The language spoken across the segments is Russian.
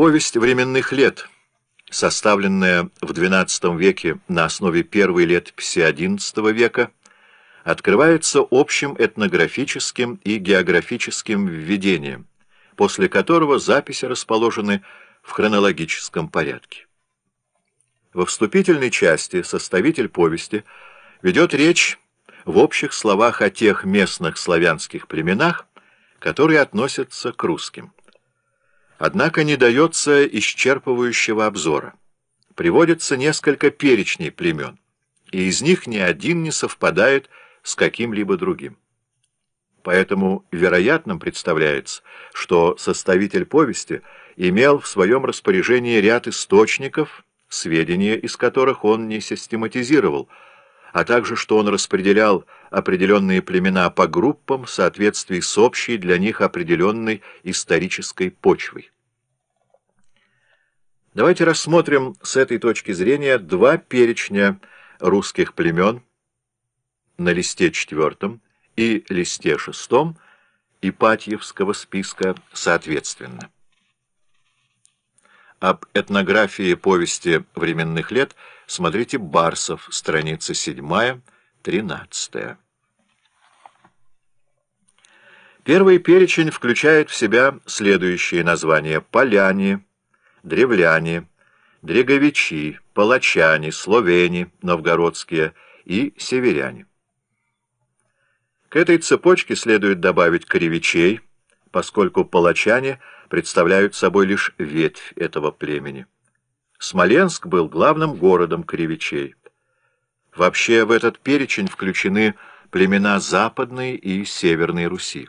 Повесть временных лет, составленная в XII веке на основе первой летописи XI века, открывается общим этнографическим и географическим введением, после которого записи расположены в хронологическом порядке. Во вступительной части составитель повести ведет речь в общих словах о тех местных славянских племенах, которые относятся к русским. Однако не дается исчерпывающего обзора. Приводится несколько перечней племен, и из них ни один не совпадает с каким-либо другим. Поэтому вероятным представляется, что составитель повести имел в своем распоряжении ряд источников, сведения из которых он не систематизировал, а также что он распределял определенные племена по группам в соответствии с общей для них определенной исторической почвой. Давайте рассмотрим с этой точки зрения два перечня русских племен на листе четвертом и листе шестом Ипатьевского списка соответственно. Об этнографии повести временных лет смотрите Барсов, страница 7-13. Первый перечень включает в себя следующие названия «Поляне», «Древляне», «Дреговичи», «Палачане», «Словени», «Новгородские» и «Северяне». К этой цепочке следует добавить «Коревичей», поскольку палачане – представляют собой лишь ветвь этого племени. Смоленск был главным городом кривичей. Вообще в этот перечень включены племена Западной и Северной Руси.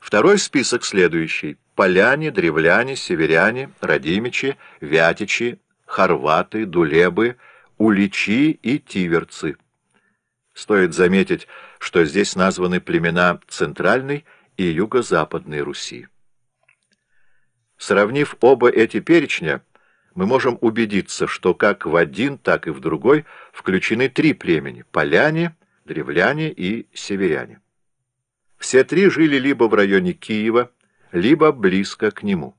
Второй список следующий. Поляне, древляне, северяне, радимичи, вятичи, хорваты, дулебы, уличи и тиверцы. Стоит заметить, что здесь названы племена Центральной и Юго-Западной Руси. Сравнив оба эти перечня, мы можем убедиться, что как в один, так и в другой включены три племени – поляне, древляне и северяне. Все три жили либо в районе Киева, либо близко к нему.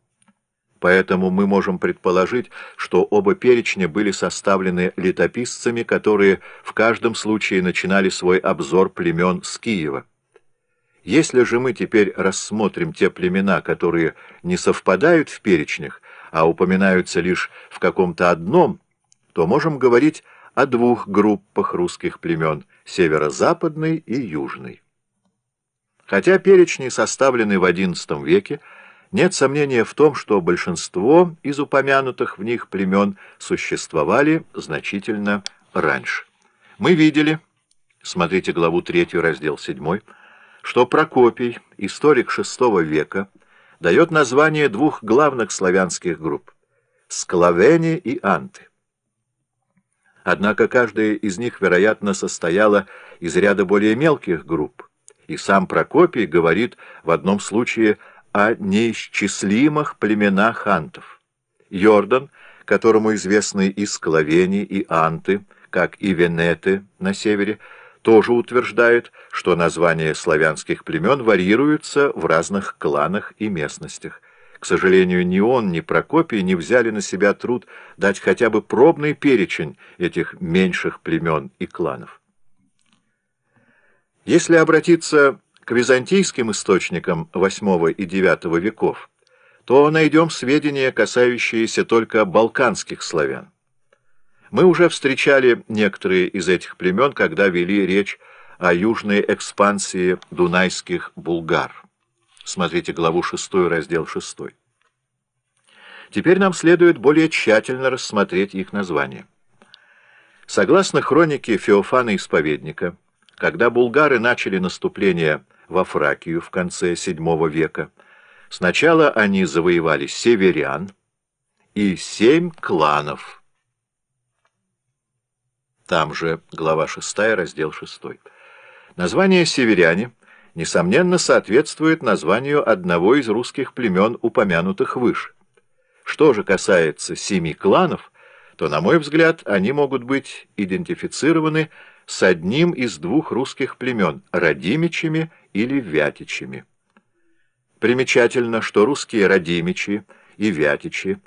Поэтому мы можем предположить, что оба перечня были составлены летописцами, которые в каждом случае начинали свой обзор племен с Киева. Если же мы теперь рассмотрим те племена, которые не совпадают в перечнях, а упоминаются лишь в каком-то одном, то можем говорить о двух группах русских племен – северо-западной и южной. Хотя перечни составлены в XI веке, нет сомнения в том, что большинство из упомянутых в них племен существовали значительно раньше. Мы видели, смотрите главу 3, раздел 7, что Прокопий, историк VI века, дает название двух главных славянских групп – Склавени и Анты. Однако каждая из них, вероятно, состояла из ряда более мелких групп, и сам Прокопий говорит в одном случае о неисчислимых племенах антов. Йордан, которому известны и Склавени, и Анты, как и Венеты на севере, тоже утверждает, что названия славянских племен варьируются в разных кланах и местностях. К сожалению, ни он, ни Прокопий не взяли на себя труд дать хотя бы пробный перечень этих меньших племен и кланов. Если обратиться к византийским источникам VIII и IX веков, то найдем сведения, касающиеся только балканских славян. Мы уже встречали некоторые из этих племен, когда вели речь о южной экспансии дунайских булгар. Смотрите главу 6, раздел 6. Теперь нам следует более тщательно рассмотреть их названия. Согласно хронике Феофана Исповедника, когда булгары начали наступление во Фракию в конце VII века, сначала они завоевали северян и семь кланов – там же глава 6, раздел 6. Название «северяне» несомненно соответствует названию одного из русских племен, упомянутых выше. Что же касается семи кланов, то, на мой взгляд, они могут быть идентифицированы с одним из двух русских племен – Радимичами или Вятичами. Примечательно, что русские Радимичи и Вятичи,